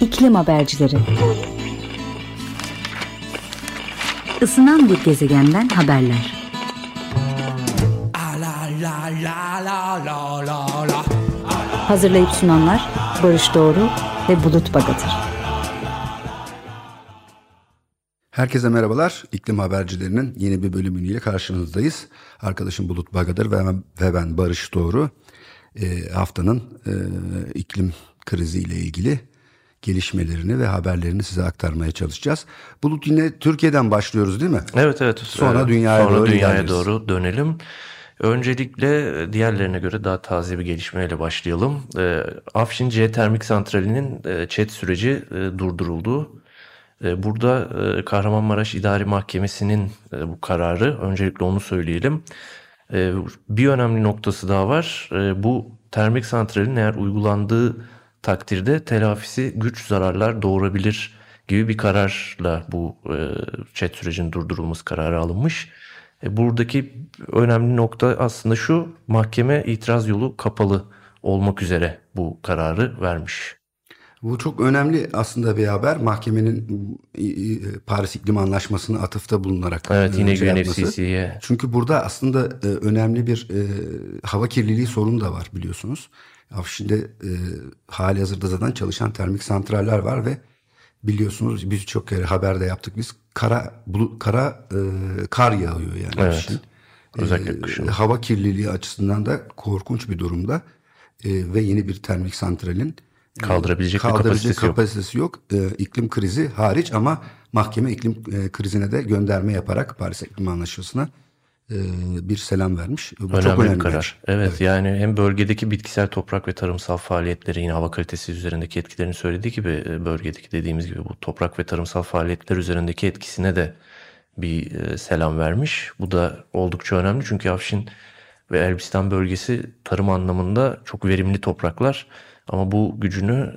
İklim Habercileri Isınan bir gezegenden haberler. Hazırlayıp sunanlar Barış Doğru ve Bulut Bagatır. Herkese merhabalar. İklim Habercilerinin yeni bir bölümüyle karşınızdayız. Arkadaşım Bulut Bagatır ve ben Barış Doğru. E, haftanın e, iklim kriziyle ilgili gelişmelerini ve haberlerini size aktarmaya çalışacağız. Bulut yine Türkiye'den başlıyoruz değil mi? Evet evet. Sonra dünyaya, Sonra doğru, dünyaya doğru dönelim. Öncelikle diğerlerine göre daha taze bir gelişmeyle başlayalım. E, Afşin C Termik Santrali'nin e, ÇED süreci e, durduruldu. E, burada e, Kahramanmaraş İdari Mahkemesi'nin e, bu kararı, öncelikle onu söyleyelim. E, bir önemli noktası daha var. E, bu termik santralin eğer uygulandığı takdirde telafisi güç zararlar doğurabilir gibi bir kararla bu e, chat sürecinin durdurulması kararı alınmış. E, buradaki önemli nokta aslında şu mahkeme itiraz yolu kapalı olmak üzere bu kararı vermiş. Bu çok önemli aslında bir haber. Mahkemenin Paris İklim Anlaşması'na atıfta bulunarak Evet yine şey UNFCC'ye. Çünkü burada aslında e, önemli bir e, hava kirliliği sorunu da var biliyorsunuz. E, hali hazırda zaten çalışan termik santraller var ve biliyorsunuz biz çok kere haberde yaptık biz kara bulu, kara e, kar yağıyor yani evet. Afşin. Özellikle e, kışın. Hava kirliliği açısından da korkunç bir durumda e, ve yeni bir termik santralin e, kaldırabilecek, kaldırabilecek kapasitesi, kapasitesi yok. yok. E, iklim krizi hariç ama mahkeme iklim e, krizine de gönderme yaparak Paris İklim Anlaşması'na e, bir selam vermiş. Bu önemli çok önemli bir karar. Evet, evet yani hem bölgedeki bitkisel toprak ve tarımsal faaliyetleri yine hava kalitesi üzerindeki etkilerini söylediği gibi e, bölgedeki dediğimiz gibi bu toprak ve tarımsal faaliyetler üzerindeki etkisine de bir e, selam vermiş. Bu da oldukça önemli çünkü Afşin ve Elbistan bölgesi tarım anlamında çok verimli topraklar. Ama bu gücünü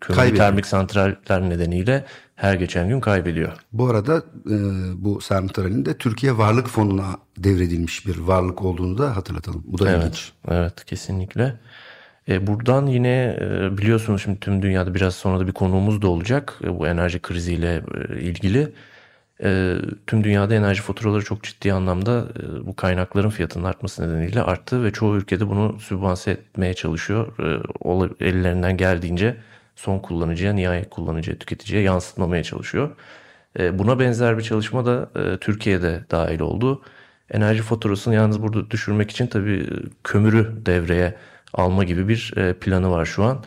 kömür termik santraller nedeniyle her geçen gün kaybediyor. Bu arada e, bu santralin de Türkiye Varlık Fonu'na devredilmiş bir varlık olduğunu da hatırlatalım. Bu da evet, ilginç. Evet kesinlikle. E, buradan yine e, biliyorsunuz şimdi tüm dünyada biraz sonra da bir konuğumuz da olacak. E, bu enerji kriziyle e, ilgili. E, tüm dünyada enerji faturaları çok ciddi anlamda e, bu kaynakların fiyatının artması nedeniyle arttı ve çoğu ülkede bunu sübvanse etmeye çalışıyor. E, ellerinden geldiğince son kullanıcıya, nihayet kullanıcıya, tüketiciye yansıtmamaya çalışıyor. E, buna benzer bir çalışma da e, Türkiye'de dahil oldu. Enerji faturasını yalnız burada düşürmek için tabii e, kömürü devreye alma gibi bir planı var şu an.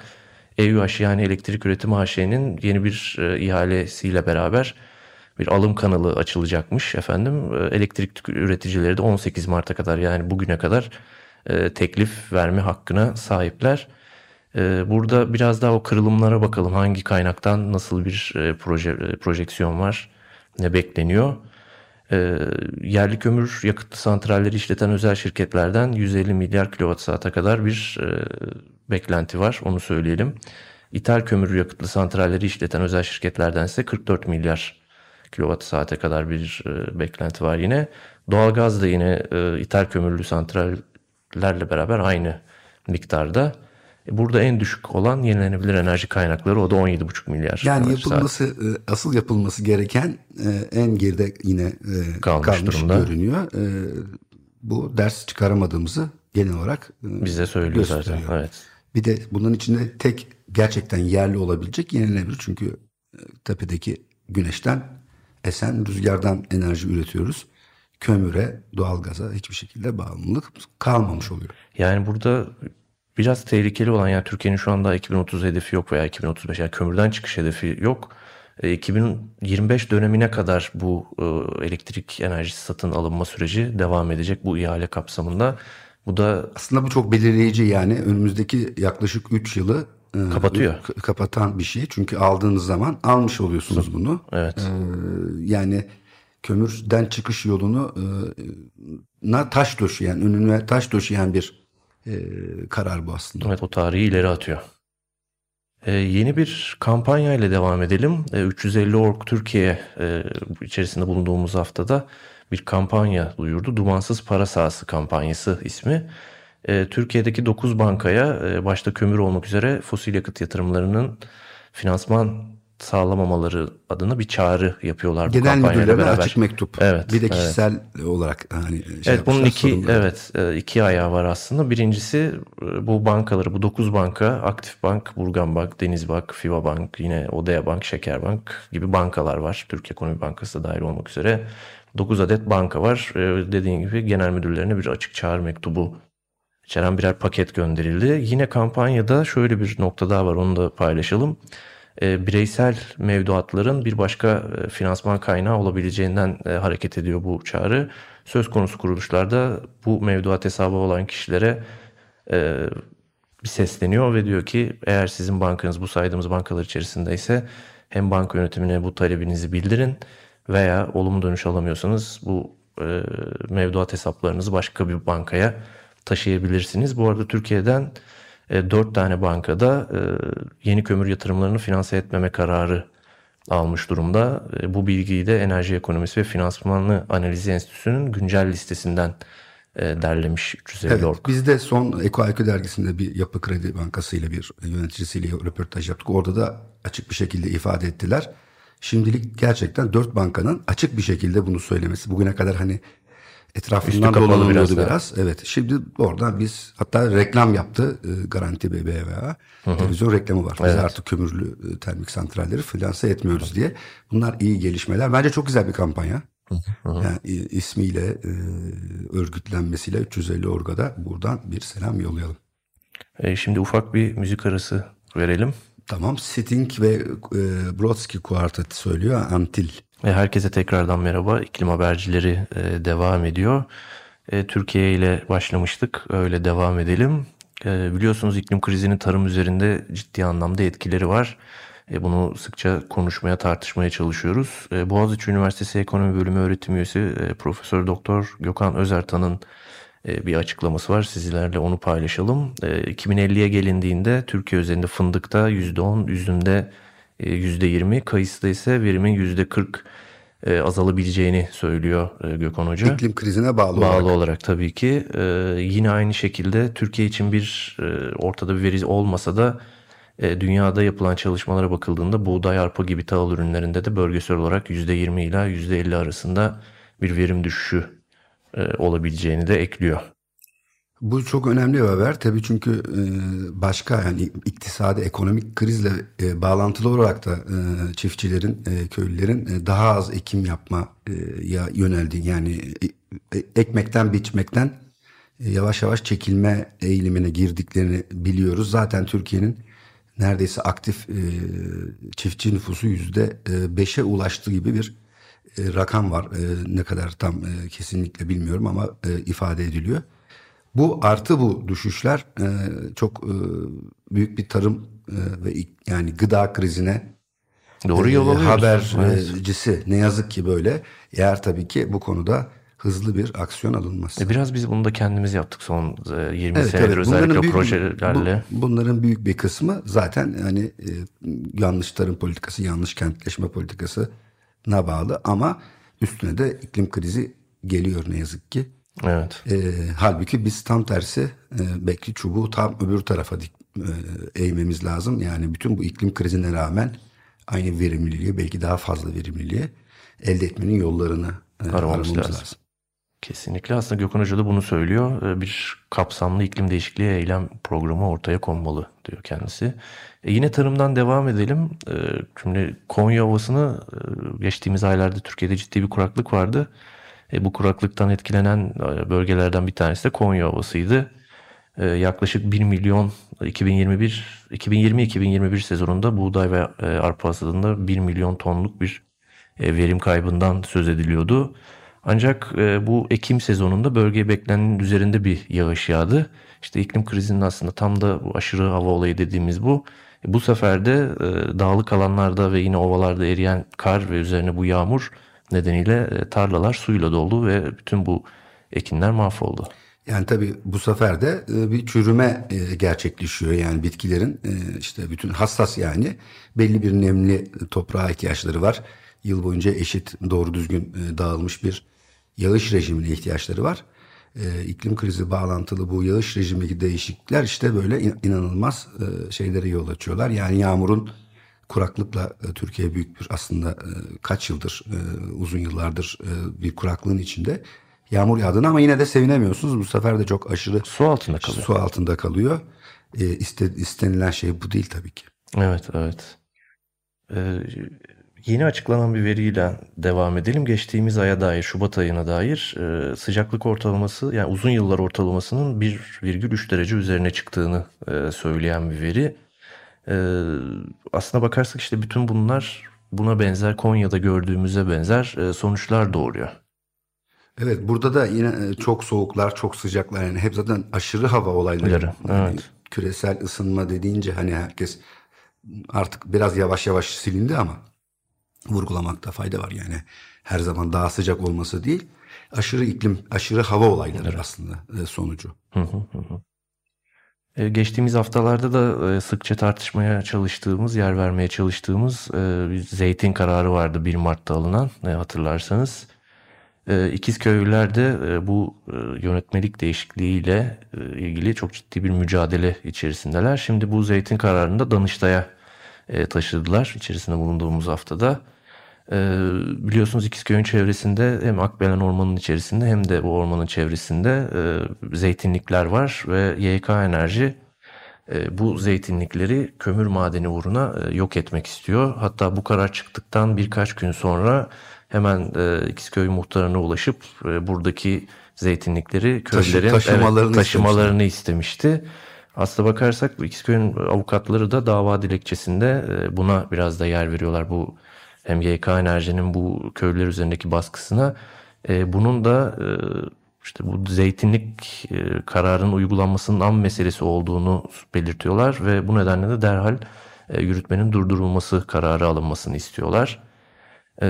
EÜH yani Elektrik Üretimi AŞ'nin yeni bir ihalesiyle beraber bir alım kanalı açılacakmış efendim. Elektrik üreticileri de 18 Mart'a kadar yani bugüne kadar teklif verme hakkına sahipler. Ee, burada biraz daha o kırılımlara bakalım. Hangi kaynaktan nasıl bir e, proje e, projeksiyon var, ne bekleniyor. Ee, yerli kömür yakıtlı santralleri işleten özel şirketlerden 150 milyar kilowatt saate kadar bir e, beklenti var. Onu söyleyelim. İthal kömür yakıtlı santralleri işleten özel şirketlerden ise 44 milyar kilowatt saate kadar bir beklenti var yine. Doğalgaz da yine ithal kömürlü santrallerle beraber aynı miktarda. E, burada en düşük olan yenilenebilir enerji kaynakları o da 17,5 milyar. Yani yapılması saat. E, asıl yapılması gereken e, en geride yine kalmış, kalmış durumda. görünüyor. Bu ders çıkaramadığımızı genel olarak bize söylüyor gösteriyor. zaten. Evet. Bir de bunun içinde tek gerçekten yerli olabilecek yenilenebilir çünkü tepedeki güneşten esen rüzgardan enerji üretiyoruz kömüre, doğalgaza hiçbir şekilde bağımlılık kalmamış oluyor. Yani burada biraz tehlikeli olan yani Türkiye'nin şu anda 2030 hedefi yok veya 2035 yani kömürden çıkış hedefi yok. 2025 e, dönemine kadar bu e, elektrik enerjisi satın alınma süreci devam edecek bu ihale kapsamında. Bu da aslında bu çok belirleyici yani önümüzdeki yaklaşık 3 yılı e, kapatıyor. Kapatan bir şey. Çünkü aldığınız zaman almış oluyorsunuz bunu. Evet. Ee, yani kömürden çıkış yolunu na taş döşeyen, önüne taş döşeyen bir e, karar bu aslında. Evet o tarihi ileri atıyor. Ee, yeni bir kampanya ile devam edelim. Ee, 350 Org Türkiye e, içerisinde bulunduğumuz haftada bir kampanya duyurdu. Dumansız Para Sahası kampanyası ismi. Ee, Türkiye'deki 9 bankaya e, başta kömür olmak üzere fosil yakıt yatırımlarının finansman sağlamamaları adına bir çağrı yapıyorlar bu Genel kampanyayla beraber. açık mektup. Evet, Bir de evet. kişisel olarak hani şey Evet bunun iki sorumlu. evet e, iki ayağı var aslında. Birincisi e, bu bankaları bu 9 banka Aktif Bank, Burgan Bank, Denizbank, Fiva Bank, yine Odea Bank, Şekerbank gibi bankalar var. Türkiye Ekonomi Bankası da dahil olmak üzere 9 adet banka var. E, Dediğim gibi genel müdürlerine bir açık çağrı mektubu içeren birer paket gönderildi. Yine kampanyada şöyle bir nokta daha var onu da paylaşalım. E, bireysel mevduatların bir başka e, finansman kaynağı olabileceğinden e, hareket ediyor bu çağrı. Söz konusu kuruluşlarda bu mevduat hesabı olan kişilere bir sesleniyor ve diyor ki eğer sizin bankanız bu saydığımız bankalar içerisindeyse hem banka yönetimine bu talebinizi bildirin veya olumlu dönüş alamıyorsanız bu mevduat hesaplarınızı başka bir bankaya taşıyabilirsiniz. Bu arada Türkiye'den e, 4 tane bankada e, yeni kömür yatırımlarını finanse etmeme kararı almış durumda. E, bu bilgiyi de Enerji Ekonomisi ve Finansmanı Analizi Enstitüsü'nün güncel listesinden e, derlemiş 350 Evet, org. biz de son Eko IQ dergisinde bir yapı kredi bankası ile bir yöneticisiyle röportaj yaptık. Orada da açık bir şekilde ifade ettiler. Şimdilik gerçekten dört bankanın açık bir şekilde bunu söylemesi. Bugüne kadar hani etrafından dolanılıyordu biraz biraz. Evet. Şimdi oradan biz hatta reklam yaptı e, Garanti BBVA. Televizyon reklamı var. Biz artık kömürlü e, termik santralleri finanse etmiyoruz diye. Bunlar iyi gelişmeler. Bence çok güzel bir kampanya. Yani i- ismiyle, e, örgütlenmesiyle 350 Orga'da buradan bir selam yollayalım. E, şimdi ufak bir müzik arası verelim. Tamam. Sitting ve e, Brodsky Quartet söylüyor. Antil. Herkese tekrardan merhaba. İklim habercileri e, devam ediyor. E, Türkiye ile başlamıştık. Öyle devam edelim. E, biliyorsunuz iklim krizinin tarım üzerinde ciddi anlamda etkileri var. Bunu sıkça konuşmaya, tartışmaya çalışıyoruz. Boğaziçi Üniversitesi Ekonomi Bölümü öğretim üyesi Profesör Doktor Gökhan Özertan'ın bir açıklaması var. Sizlerle onu paylaşalım. E, 2050'ye gelindiğinde Türkiye üzerinde fındıkta %10, üzümde %20, kayısıda ise verimin %40 e, azalabileceğini söylüyor e, Gökhan Hoca. İklim krizine bağlı, Bağlı olarak. olarak tabii ki. E, yine aynı şekilde Türkiye için bir e, ortada bir veri olmasa da e, dünyada yapılan çalışmalara bakıldığında buğday, arpa gibi tahıl ürünlerinde de bölgesel olarak %20 ila %50 arasında bir verim düşüşü e, olabileceğini de ekliyor. Bu çok önemli haber tabii çünkü e, başka yani iktisadi ekonomik krizle e, bağlantılı olarak da e, çiftçilerin, köylülerin daha az ekim yapma e, ya yöneldi. Yani ekmekten biçmekten yavaş yavaş çekilme eğilimine girdiklerini biliyoruz. Zaten Türkiye'nin neredeyse aktif çiftçi nüfusu yüzde beşe ulaştığı gibi bir rakam var. Ne kadar tam kesinlikle bilmiyorum ama ifade ediliyor. Bu artı bu düşüşler e, çok e, büyük bir tarım e, ve yani gıda krizine Doğru e, yol alıyoruz. Evet. habercisi ne yazık ki böyle. Eğer tabii ki bu konuda hızlı bir aksiyon alınmaz. E, Biraz biz bunu da kendimiz yaptık son e, 20 Evet, senedir evet. özellikle Bunların büyük- projelerle. bu- bunların büyük bir kısmı zaten hani e, yanlış tarım politikası, yanlış kentleşme politikası na bağlı ama üstüne de iklim krizi geliyor ne yazık ki. Evet. E, halbuki biz tam tersi e, belki çubuğu tam öbür tarafa dik, e, eğmemiz lazım. Yani bütün bu iklim krizine rağmen aynı verimliliği belki daha fazla verimliliği elde etmenin yollarını e, Aramamız aramamız lazım. lazım. Kesinlikle aslında Gökhan Hoca da bunu söylüyor. E, Bir kapsamlı iklim değişikliği eylem programı ortaya konmalı diyor kendisi. E, yine tarımdan devam edelim. E, şimdi Konya Ovası'nı e, geçtiğimiz aylarda Türkiye'de ciddi bir kuraklık vardı. E, bu kuraklıktan etkilenen e, bölgelerden bir tanesi de Konya Ovası'ydı. E, yaklaşık 1 milyon 2021 2020-2021 sezonunda buğday ve e, arpa hasadında 1 milyon tonluk bir e, verim kaybından söz ediliyordu. Ancak e, bu Ekim sezonunda bölgeye beklenenin üzerinde bir yağış yağdı. İşte iklim krizinin aslında tam da bu aşırı hava olayı dediğimiz bu. E, bu sefer de e, dağlık alanlarda ve yine ovalarda eriyen kar ve üzerine bu yağmur nedeniyle e, tarlalar suyla doldu ve bütün bu ekinler mahvoldu. Yani tabii bu sefer de e, bir çürüme e, gerçekleşiyor. Yani bitkilerin işte bütün hassas yani belli bir nemli toprağa ihtiyaçları var. Yıl boyunca eşit doğru düzgün dağılmış bir yağış rejimine ihtiyaçları var. İklim krizi bağlantılı bu yağış rejimindeki değişiklikler işte böyle in- inanılmaz şeylere yol açıyorlar. Yani yağmurun kuraklıkla e, Türkiye büyük bir aslında e, kaç yıldır e, uzun yıllardır bir kuraklığın içinde yağmur yağdığını ama yine de sevinemiyorsunuz. Bu sefer de çok aşırı Su altında kalıyor. su altında kalıyor. E, iste, istenilen şey bu değil tabii ki. Evet, evet. Ee, yeni açıklanan bir veriyle devam edelim. Geçtiğimiz aya dair, Şubat ayına dair e, sıcaklık ortalaması, yani uzun yıllar ortalamasının 1,3 derece üzerine çıktığını e, söyleyen bir veri. E, aslına bakarsak işte bütün bunlar buna benzer, Konya'da gördüğümüze benzer e, sonuçlar doğuruyor. Evet burada da yine e, çok soğuklar, çok sıcaklar yani hep zaten aşırı hava olayları. Yarı, Yani evet. küresel ısınma dediğince hani herkes artık biraz yavaş yavaş silindi ama vurgulamakta fayda var yani. Her zaman daha sıcak olması değil, aşırı iklim, aşırı hava olayları aslında e, sonucu. Ee, Geçtiğimiz haftalarda da e, sıkça tartışmaya çalıştığımız, yer vermeye çalıştığımız e, bir zeytin kararı vardı 1 Mart'ta alınan e, hatırlarsanız. E, İkizköylüler de e, bu e, yönetmelik değişikliğiyle e, ilgili çok ciddi bir mücadele içerisindeler. Şimdi bu zeytin kararını da Danıştay'a e, taşıdılar içerisinde bulunduğumuz haftada. E, biliyorsunuz İkizköy'ün çevresinde hem Akbelen Ormanı'nın içerisinde hem de bu ormanın çevresinde e, zeytinlikler var ve YK Enerji e, bu zeytinlikleri kömür madeni uğruna e, yok etmek istiyor. Hatta bu karar çıktıktan birkaç gün sonra hemen İkizköy muhtarına ulaşıp buradaki zeytinlikleri köylülerin evet, taşımalarını taşımalarını istemişti. Aslına bakarsak İkizköy'ün avukatları da dava dilekçesinde buna biraz da yer veriyorlar. Bu YK Enerji'nin bu köylüler üzerindeki baskısına e, bunun da e, işte bu zeytinlik e, kararının uygulanmasının an meselesi olduğunu belirtiyorlar ve bu nedenle de derhal e, yürütmenin durdurulması kararı alınmasını istiyorlar. E,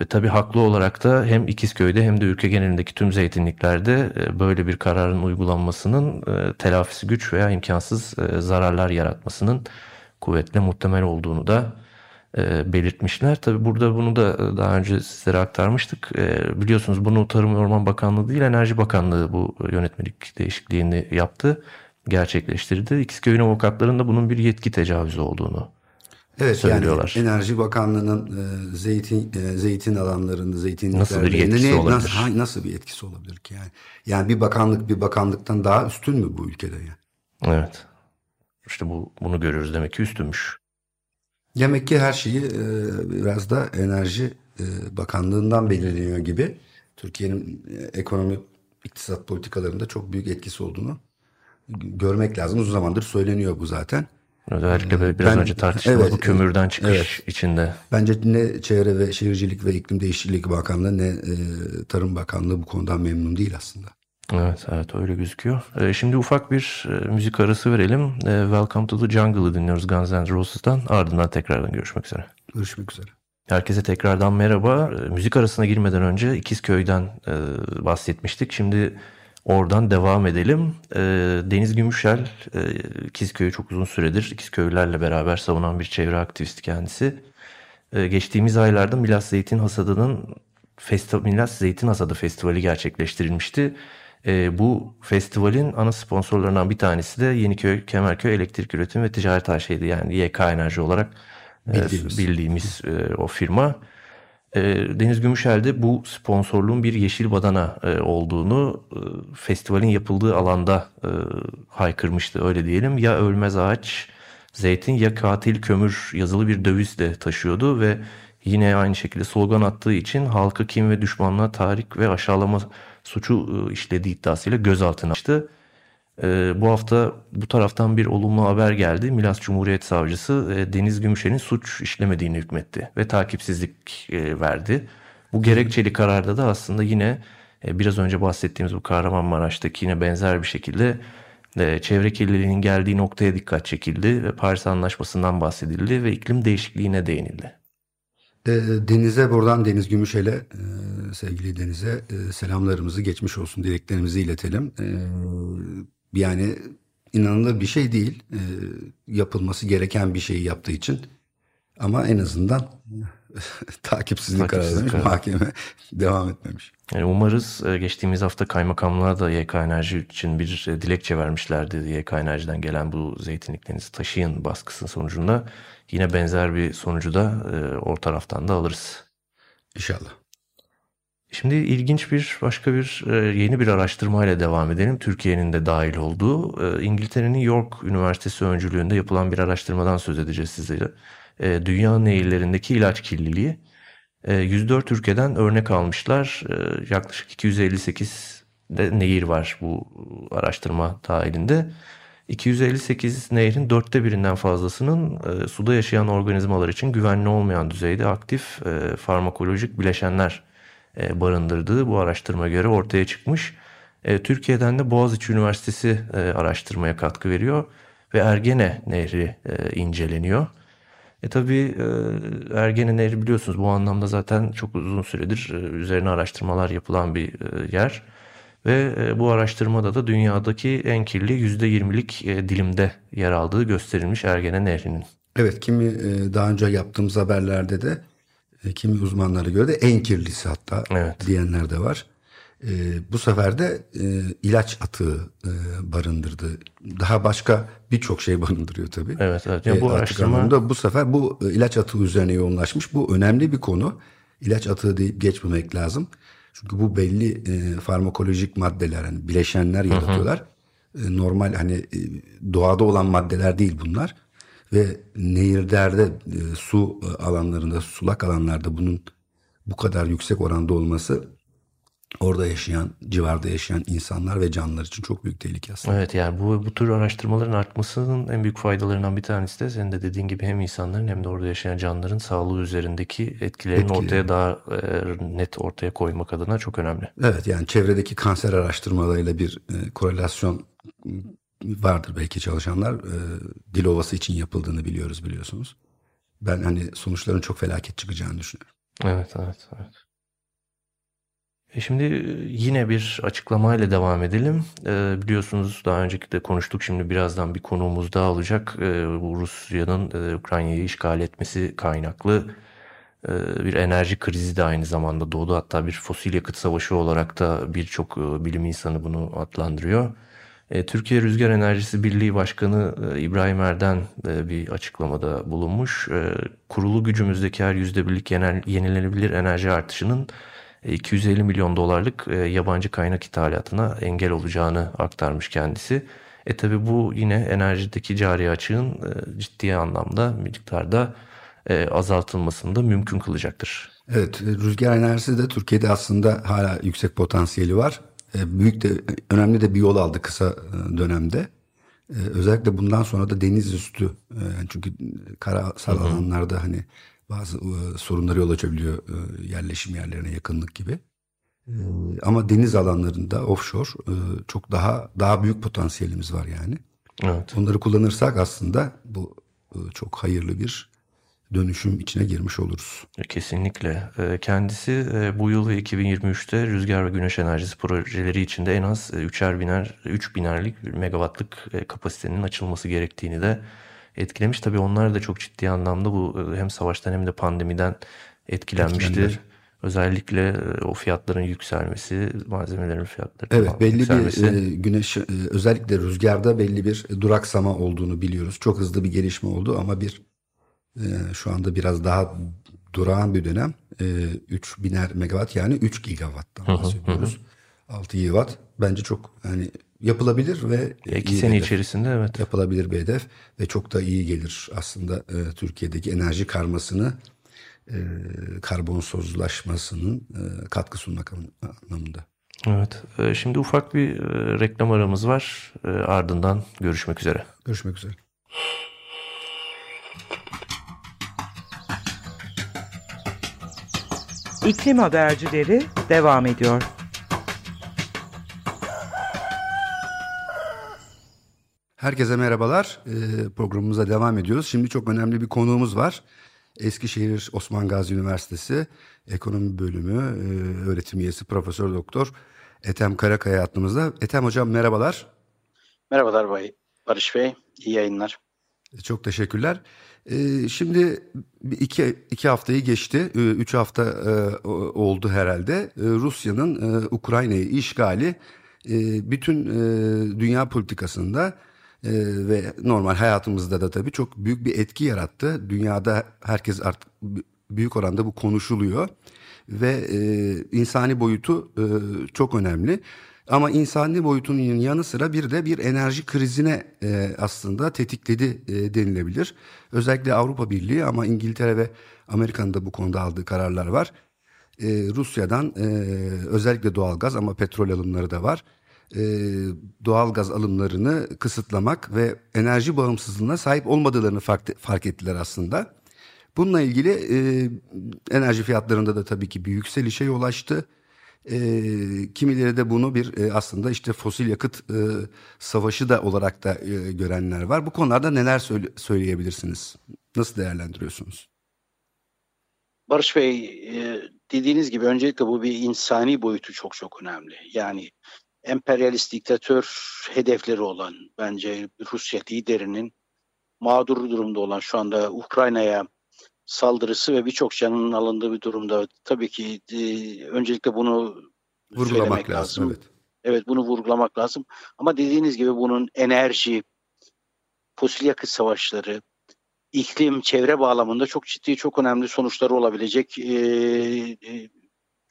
ve tabii haklı olarak da hem İkizköy'de hem de ülke genelindeki tüm zeytinliklerde e, böyle bir kararın uygulanmasının e, telafisi güç veya imkansız e, zararlar yaratmasının kuvvetle muhtemel olduğunu da belirtmişler. Tabi burada bunu da e, daha önce sizlere aktarmıştık. E, biliyorsunuz bunu Tarım ve Orman Bakanlığı değil Enerji Bakanlığı bu yönetmelik değişikliğini yaptı, gerçekleştirdi. İkizköy'ün avukatlarının da bunun bir yetki tecavüzü olduğunu Evet söylüyorlar. yani Enerji Bakanlığı'nın e, zeytin e, zeytin alanlarında zeytinliklerinde Nasıl bir yetkisi ne- olabilir? Nasıl, ha- nasıl bir etkisi olabilir ki yani? Yani bir bakanlık bir bakanlıktan daha üstün mü bu ülkede yani? Evet. İşte bu bunu görüyoruz demek ki üstünmüş. Demek ki her şeyi e, biraz da Enerji e, Bakanlığı'ndan belirleniyor gibi. Türkiye'nin e, ekonomi iktisat politikalarında çok büyük etkisi olduğunu görmek lazım. Uzun zamandır söyleniyor bu zaten. Özellikle de biraz Ben- önce tartıştığımız evet, bu kömürden çıkış evet. içinde. Bence ne Çevre ve Şehircilik ve İklim Değişikliği Bakanlığı ne e, Tarım Bakanlığı bu konudan memnun değil aslında. Evet, evet öyle gözüküyor. Ee, şimdi ufak bir e, müzik arası verelim. Ee, Welcome to the Jungle'ı dinliyoruz Guns N' Roses'tan. Ardından tekrardan görüşmek üzere. Görüşmek üzere. Herkese tekrardan merhaba. Ee, Müzik arasına girmeden önce İkizköy'den e, bahsetmiştik. Şimdi oradan devam edelim. Deniz Gümüşel, e, İkizköy'ü çok uzun süredir İkizköylülerle beraber savunan bir çevre aktivisti kendisi. Geçtiğimiz aylarda Milas Zeytin Hasadı'nın Festi Milas Zeytin Hasadı Festivali gerçekleştirilmişti. Ee, bu festivalin ana sponsorlarından bir tanesi de Yeniköy Kemerköy Elektrik Üretim ve Ticaret AŞ'ydi. Yani YK Enerji olarak e, Bildiğimiz. bildiğimiz e, o firma. E, Deniz Gümüşel de bu sponsorluğun bir yeşil badana e, olduğunu e, festivalin yapıldığı alanda e, haykırmıştı öyle diyelim. Ya ölmez ağaç zeytin ya katil kömür yazılı bir döviz de taşıyordu ve yine aynı şekilde slogan attığı için halkı kim ve düşmanlığa tahrik ve aşağılama suçu e, işlediği iddiasıyla gözaltına açtı. Ee, bu hafta bu taraftan bir olumlu haber geldi. Milas Cumhuriyet Savcısı e, Deniz Gümüşen'in suç işlemediğini hükmetti ve takipsizlik e, verdi. Bu gerekçeli kararda da aslında yine e, biraz önce bahsettiğimiz bu Kahramanmaraş'taki yine benzer bir şekilde e, çevre kirliliğinin geldiği noktaya dikkat çekildi ve Paris Anlaşması'ndan bahsedildi ve iklim değişikliğine değinildi. E, Deniz'e buradan Deniz Gümüşel'e e, sevgili Deniz'e e, selamlarımızı geçmiş olsun dileklerimizi iletelim. E, yani inanılır bir şey değil. E, yapılması gereken bir şeyi yaptığı için. Ama en azından takipsizlik, Takipsizlik kararı. Mahkeme devam etmemiş. Yani umarız e, geçtiğimiz hafta kaymakamlığa da YK Enerji için bir e, dilekçe vermişlerdi. YK Enerji'den gelen bu zeytinliklerinizi taşıyın baskısı sonucunda yine benzer bir sonucu da e, o taraftan da alırız. İnşallah. Şimdi ilginç bir başka bir yeni bir araştırmayla devam edelim. Türkiye'nin de dahil olduğu İngiltere'nin York Üniversitesi öncülüğünde yapılan bir araştırmadan söz edeceğiz sizlere. E, Dünya nehirlerindeki ilaç kirliliği. E, 104 ülkeden örnek almışlar. E, Yaklaşık 258 de nehir var bu araştırma dahilinde. 258 nehrin dörtte birinden fazlasının e, suda yaşayan organizmalar için güvenli olmayan düzeyde aktif e, farmakolojik bileşenler e, barındırdığı bu araştırma göre ortaya çıkmış. E, Türkiye'den de Boğaziçi Üniversitesi e, araştırmaya katkı veriyor ve Ergene Nehri e, inceleniyor. E tabii e, Ergene Nehri biliyorsunuz bu anlamda zaten çok uzun süredir e, üzerine araştırmalar yapılan bir e, yer. Ve e, bu araştırmada da dünyadaki en kirli %20'lik e, dilimde yer aldığı gösterilmiş Ergene Nehri'nin. Evet kimi e, daha önce yaptığımız haberlerde de kimi uzmanlara göre de en kirlisi hatta Evet. diyenler de var. E, bu sefer de e, ilaç atığı e, barındırdı. Daha başka birçok şey barındırıyor tabii. Evet, evet. Yani E, bu atık araştırma bu sefer bu e, ilaç atığı üzerine yoğunlaşmış. Bu önemli bir konu. İlaç atığı deyip geçmemek lazım. Çünkü bu belli e, farmakolojik maddeler, hani bileşenler yaratıyorlar. E, normal hani e, doğada olan maddeler değil bunlar. Ve nehirlerde, e, su alanlarında, sulak alanlarda bunun bu kadar yüksek oranda olması orada yaşayan, civarda yaşayan insanlar ve canlılar için çok büyük tehlike aslında. Evet yani bu, bu tür araştırmaların artmasının en büyük faydalarından bir tanesi de senin de dediğin gibi hem insanların hem de orada yaşayan canlıların sağlığı üzerindeki etkilerini Etkileri. ortaya daha e, net ortaya koymak adına çok önemli. Evet yani çevredeki kanser araştırmalarıyla bir e, korelasyon vardır belki çalışanlar. E, dil ovası için yapıldığını biliyoruz biliyorsunuz. Ben hani sonuçların çok felaket çıkacağını düşünüyorum. Evet, evet, evet. E şimdi e, yine bir açıklamayla devam edelim. E, biliyorsunuz daha önceki de konuştuk. Şimdi birazdan bir konuğumuz daha olacak. Rusya'nın Ukrayna'yı işgal etmesi kaynaklı bir enerji krizi de aynı zamanda doğdu. Hatta bir fosil yakıt savaşı olarak da birçok bilim insanı bunu adlandırıyor. Türkiye Rüzgar Enerjisi Birliği Başkanı İbrahim Erden bir açıklamada bulunmuş. Kurulu gücümüzdeki her yüzde birlik yenilenebilir enerji artışının 250 milyon dolarlık e, yabancı kaynak ithalatına engel olacağını aktarmış kendisi. E tabi bu yine enerjideki cari açığın e, ciddi anlamda miktarda e, azaltılmasını da mümkün kılacaktır. Evet rüzgar enerjisi de Türkiye'de aslında hala yüksek potansiyeli var. Büyük de önemli de bir yol aldı kısa dönemde. Özellikle bundan sonra da deniz üstü çünkü karasal alanlarda hani bazı e, sorunlara yol açabiliyor e, yerleşim yerlerine yakınlık gibi. E, Ama deniz alanlarında offshore e, çok daha daha büyük potansiyelimiz var yani. Evet. Onları kullanırsak aslında bu e, çok hayırlı bir dönüşüm içine girmiş oluruz. Kesinlikle. E, Kendisi e, bu yıl ve 2023'te rüzgar ve güneş enerjisi projeleri içinde en az e, üçer biner, 3 binerlik megawattlık e, kapasitenin açılması gerektiğini de etkilemiş. Tabii onlar da çok ciddi anlamda bu e, hem savaştan hem de pandemiden etkilenmiştir. Etkilendiler. Özellikle e, o fiyatların yükselmesi, malzemelerin fiyatlarının Evet belli yükselmesi. bir e, güneş e, özellikle rüzgarda belli bir duraksama olduğunu biliyoruz. Çok hızlı bir gelişme oldu ama bir e, şu anda biraz daha durağan bir dönem. E, 3 biner megawatt yani 3 gigawatttan bahsediyoruz. 6 gigawatt bence çok yani yapılabilir ve iki sene hedef. içerisinde evet. yapılabilir bir hedef ve çok da iyi gelir aslında e, Türkiye'deki enerji karmasını e, karbonsozlaşmasının e, katkı sunmak anlamında. Evet. E, Şimdi ufak bir e, reklam aramız var. E, Ardından görüşmek üzere. Görüşmek üzere. İklim habercileri devam ediyor. Herkese merhabalar. Ee, programımıza devam ediyoruz. Şimdi çok önemli bir konuğumuz var. Eskişehir Osman Gazi Üniversitesi Ekonomi Bölümü e, öğretim üyesi Profesör Doktor Ethem Karakaya hattımızda. Ethem Hocam merhabalar. Merhabalar Bay Barış Bey. İyi yayınlar. Çok teşekkürler. Ee, şimdi iki, iki haftayı geçti. Ee, üç hafta e, oldu herhalde. Ee, Rusya'nın e, Ukrayna'yı işgali e, bütün dünya politikasında ve normal hayatımızda da tabii çok büyük bir etki yarattı. Dünyada herkes artık büyük oranda bu konuşuluyor ve insani boyutu çok önemli. Ama insani boyutunun yanı sıra bir de bir enerji krizine e, aslında tetikledi e, denilebilir. Özellikle Avrupa Birliği ama İngiltere ve Amerika'nın da bu konuda aldığı kararlar var. E, Rusya'dan e, özellikle doğalgaz ama petrol alımları da var. E, doğalgaz alımlarını kısıtlamak ve enerji bağımsızlığına sahip olmadıklarını fark, fark ettiler aslında. Bununla ilgili e, enerji fiyatlarında da tabii ki bir yükselişe yol açtı. E, kimileri de bunu bir e, aslında işte fosil yakıt e, savaşı da olarak da e, görenler var. Bu konularda neler söyle, söyleyebilirsiniz? Nasıl değerlendiriyorsunuz? Barış Bey, e, dediğiniz gibi öncelikle bu bir insani boyutu çok çok önemli. Yani emperyalist diktatör hedefleri olan bence Rusya liderinin mağdur durumda olan şu anda Ukrayna'ya saldırısı ve birçok canının alındığı bir durumda tabii ki e, öncelikle bunu vurgulamak lazım. lazım. Evet. evet bunu vurgulamak lazım. Ama dediğiniz gibi bunun enerji, fosil yakıt savaşları, iklim, çevre bağlamında çok ciddi, çok önemli sonuçları olabilecek e, e,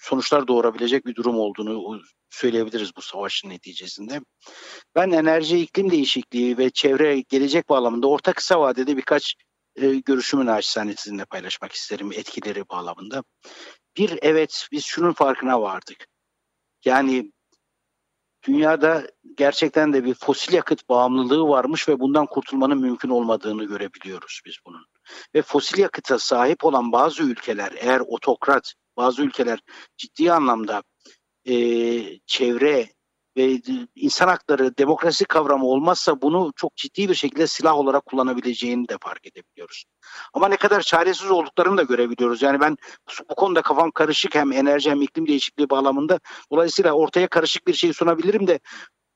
sonuçlar doğurabilecek bir durum olduğunu söyleyebiliriz bu savaşın neticesinde. Ben enerji, iklim değişikliği ve çevre gelecek bağlamında orta kısa vadede birkaç e, görüşümü naçizane sizinle paylaşmak isterim etkileri bağlamında. Bir, evet biz şunun farkına vardık. Yani dünyada gerçekten de bir fosil yakıt bağımlılığı varmış ve bundan kurtulmanın mümkün olmadığını görebiliyoruz biz bunun. Ve fosil yakıta sahip olan bazı ülkeler eğer otokrat, bazı ülkeler ciddi anlamda e, çevre ve insan hakları, demokrasi kavramı olmazsa bunu çok ciddi bir şekilde silah olarak kullanabileceğini de fark edebiliyoruz. Ama ne kadar çaresiz olduklarını da görebiliyoruz. Yani ben bu konuda kafam karışık hem enerji hem iklim değişikliği bağlamında. Dolayısıyla ortaya karışık bir şey sunabilirim de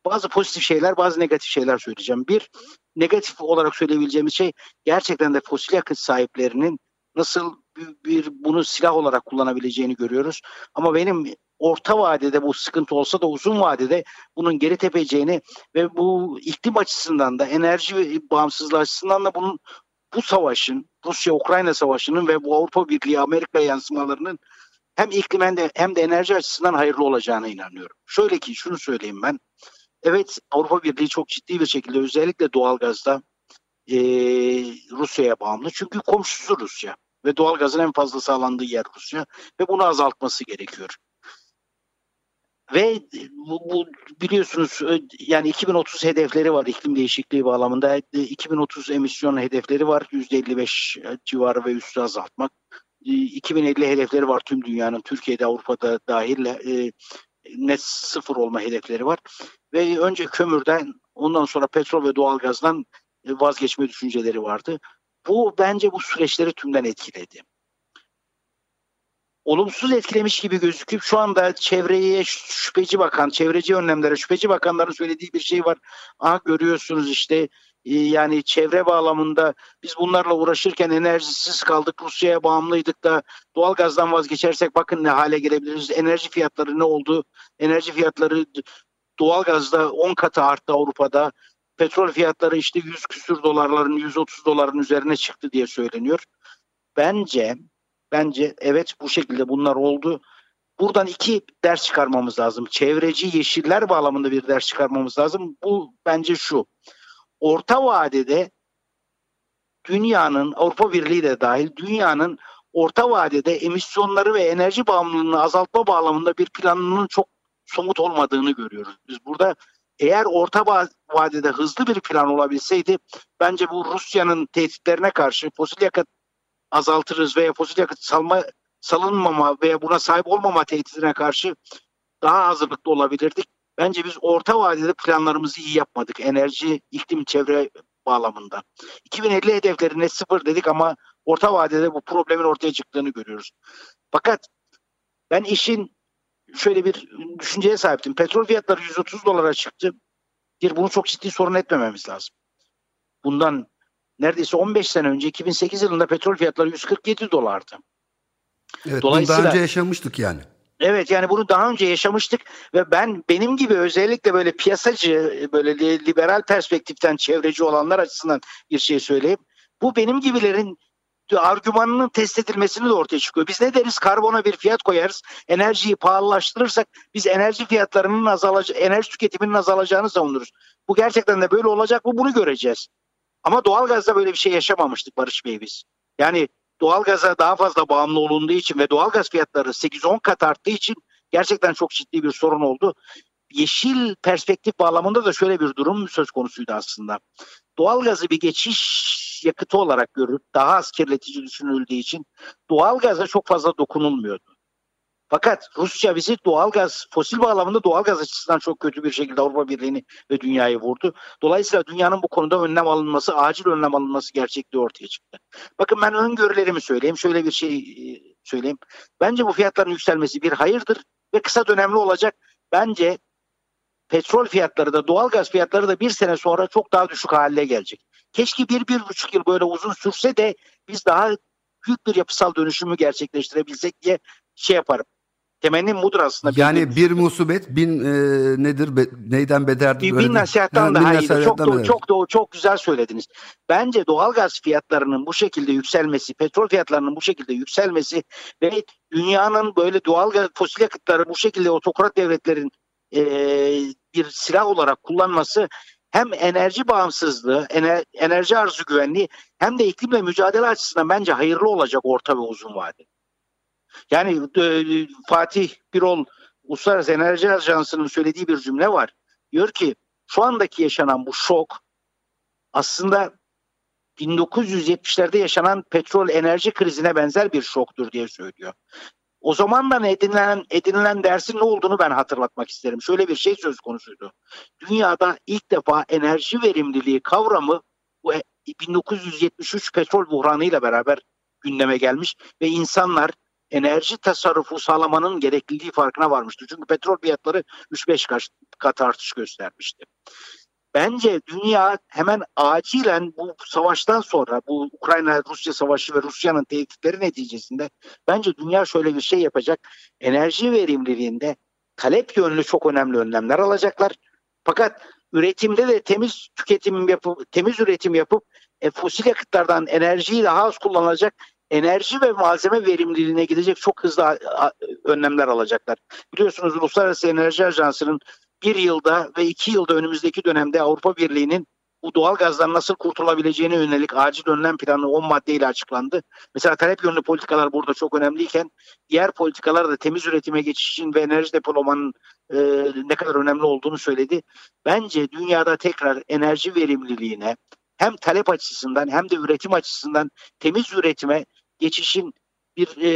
bazı pozitif şeyler, bazı negatif şeyler söyleyeceğim. Bir, negatif olarak söyleyebileceğimiz şey gerçekten de fosil yakıt sahiplerinin nasıl bir bunu silah olarak kullanabileceğini görüyoruz. Ama benim orta vadede bu sıkıntı olsa da uzun vadede bunun geri tepeceğini ve bu iklim açısından da enerji bağımsızlığı açısından da bunun bu savaşın Rusya-Ukrayna savaşının ve bu Avrupa Birliği Amerika yansımalarının hem iklim hem de, hem de enerji açısından hayırlı olacağına inanıyorum. Şöyle ki şunu söyleyeyim ben. Evet Avrupa Birliği çok ciddi bir şekilde özellikle doğalgazda e, Rusya'ya bağımlı. Çünkü komşusu Rusya ve doğalgazın en fazla sağlandığı yer Rusya ve bunu azaltması gerekiyor. Ve bu, bu biliyorsunuz yani 2030 hedefleri var iklim değişikliği bağlamında. 2030 emisyon hedefleri var %55 civarı ve üstü azaltmak. 2050 hedefleri var tüm dünyanın Türkiye'de Avrupa'da dahil net sıfır olma hedefleri var. Ve önce kömürden ondan sonra petrol ve doğalgazdan vazgeçme düşünceleri vardı. Bu bence bu süreçleri tümden etkiledi olumsuz etkilemiş gibi gözüküp şu anda çevreye şüpheci bakan, çevreci önlemlere şüpheci bakanların söylediği bir şey var. Aha görüyorsunuz işte e, yani çevre bağlamında biz bunlarla uğraşırken enerjisiz kaldık. Rusya'ya bağımlıydık da doğal gazdan vazgeçersek bakın ne hale gelebiliriz. Enerji fiyatları ne oldu? Enerji fiyatları doğal gazda 10 katı arttı Avrupa'da. Petrol fiyatları işte 100 küsür dolarların 130 doların üzerine çıktı diye söyleniyor. Bence Bence evet bu şekilde bunlar oldu. Buradan iki ders çıkarmamız lazım. Çevreci yeşiller bağlamında bir ders çıkarmamız lazım. Bu bence şu. Orta vadede dünyanın Avrupa Birliği de dahil dünyanın orta vadede emisyonları ve enerji bağımlılığını azaltma bağlamında bir planının çok somut olmadığını görüyoruz. Biz burada eğer orta vadede hızlı bir plan olabilseydi bence bu Rusya'nın tehditlerine karşı fosil yakıt azaltırız veya fosil yakıt salma salınmama veya buna sahip olmama tehdidine karşı daha hazırlıklı olabilirdik. Bence biz orta vadede planlarımızı iyi yapmadık. Enerji, iklim, çevre bağlamında. 2050 hedeflerine sıfır dedik ama orta vadede bu problemin ortaya çıktığını görüyoruz. Fakat ben işin şöyle bir düşünceye sahiptim. Petrol fiyatları 130 dolara çıktı. Bir bunu çok ciddi sorun etmememiz lazım. Bundan neredeyse 15 sene önce 2008 yılında petrol fiyatları 147 dolardı. Evet, Dolayısıyla, bunu daha önce yaşamıştık yani. Evet yani bunu daha önce yaşamıştık ve ben benim gibi özellikle böyle piyasacı, böyle liberal perspektiften çevreci olanlar açısından bir şey söyleyeyim. Bu benim gibilerin argümanının test edilmesini de ortaya çıkıyor. Biz ne deriz? Karbona bir fiyat koyarız. Enerjiyi pahalılaştırırsak biz enerji fiyatlarının azalacağı, enerji tüketiminin azalacağını savunuruz. Bu gerçekten de böyle olacak mı? Bunu göreceğiz. Ama doğalgazda böyle bir şey yaşamamıştık Barış Bey biz. Yani doğalgaza daha fazla bağımlı olunduğu için ve doğalgaz fiyatları 8-10 kat arttığı için gerçekten çok ciddi bir sorun oldu. Yeşil perspektif bağlamında da şöyle bir durum söz konusuydu aslında. Doğalgazı bir geçiş yakıtı olarak görüp daha az kirletici düşünüldüğü için doğalgaza çok fazla dokunulmuyordu. Fakat Rusya bizi doğalgaz, fosil bağlamında doğalgaz açısından çok kötü bir şekilde Avrupa Birliği'ni ve dünyayı vurdu. Dolayısıyla dünyanın bu konuda önlem alınması, acil önlem alınması gerçekliği ortaya çıktı. Bakın ben öngörülerimi söyleyeyim. Şöyle bir şey e, söyleyeyim. Bence bu fiyatların yükselmesi bir hayırdır ve kısa dönemli olacak. Bence petrol fiyatları da doğalgaz fiyatları da bir sene sonra çok daha düşük haline gelecek. Keşke bir, bir buçuk yıl böyle uzun sürse de biz daha büyük bir yapısal dönüşümü gerçekleştirebilsek diye şey yaparım. Temennim budur aslında. Yani bir musibet bin e, nedir be, neyden beterdir? Bir bin nasihattan daha iyi. Çok, da, çok, da, çok güzel söylediniz. Bence doğalgaz fiyatlarının bu şekilde yükselmesi, petrol fiyatlarının bu şekilde yükselmesi ve dünyanın böyle doğalgaz fosil yakıtları bu şekilde otokrat devletlerin e, bir silah olarak kullanması hem enerji bağımsızlığı, ener, enerji arzu güvenliği hem de iklimle mücadele açısından bence hayırlı olacak orta ve uzun vadede. Yani e, Fatih Birol Uluslararası Enerji Ajansı'nın söylediği bir cümle var. Diyor ki şu andaki yaşanan bu şok aslında 1970'lerde yaşanan petrol enerji krizine benzer bir şoktur diye söylüyor. O zamandan edinilen, edinilen dersin ne olduğunu ben hatırlatmak isterim. Şöyle bir şey söz konusuydu. Dünyada ilk defa enerji verimliliği kavramı bu 1973 e, petrol buhranıyla beraber gündeme gelmiş ve insanlar enerji tasarrufu sağlamanın gerekliliği farkına varmıştı. Çünkü petrol fiyatları 3-5 kat artış göstermişti. Bence dünya hemen acilen bu savaştan sonra bu Ukrayna-Rusya savaşı ve Rusya'nın tehditleri neticesinde bence dünya şöyle bir şey yapacak. Enerji verimliliğinde talep yönlü çok önemli önlemler alacaklar. Fakat üretimde de temiz tüketim yapıp temiz üretim yapıp e, fosil yakıtlardan enerjiyi daha az kullanacak enerji ve malzeme verimliliğine gidecek çok hızlı önlemler alacaklar. Biliyorsunuz Uluslararası Enerji Ajansı'nın bir yılda ve iki yılda önümüzdeki dönemde Avrupa Birliği'nin bu doğal gazdan nasıl kurtulabileceğine yönelik acil önlem planı 10 maddeyle açıklandı. Mesela talep yönlü politikalar burada çok önemliyken diğer politikalar da temiz üretime geçişin ve enerji depolamanın e, ne kadar önemli olduğunu söyledi. Bence dünyada tekrar enerji verimliliğine hem talep açısından hem de üretim açısından temiz üretime geçişin bir e,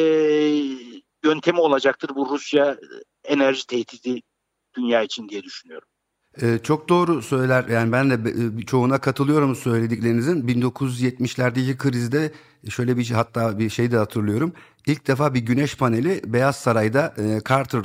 yöntemi olacaktır bu Rusya enerji tehdidi dünya için diye düşünüyorum. Ee, çok doğru söyler yani ben de e, çoğuna katılıyorum söylediklerinizin 1970'lerdeki krizde şöyle bir hatta bir şey de hatırlıyorum İlk defa bir güneş paneli Beyaz Saray'da e, Carter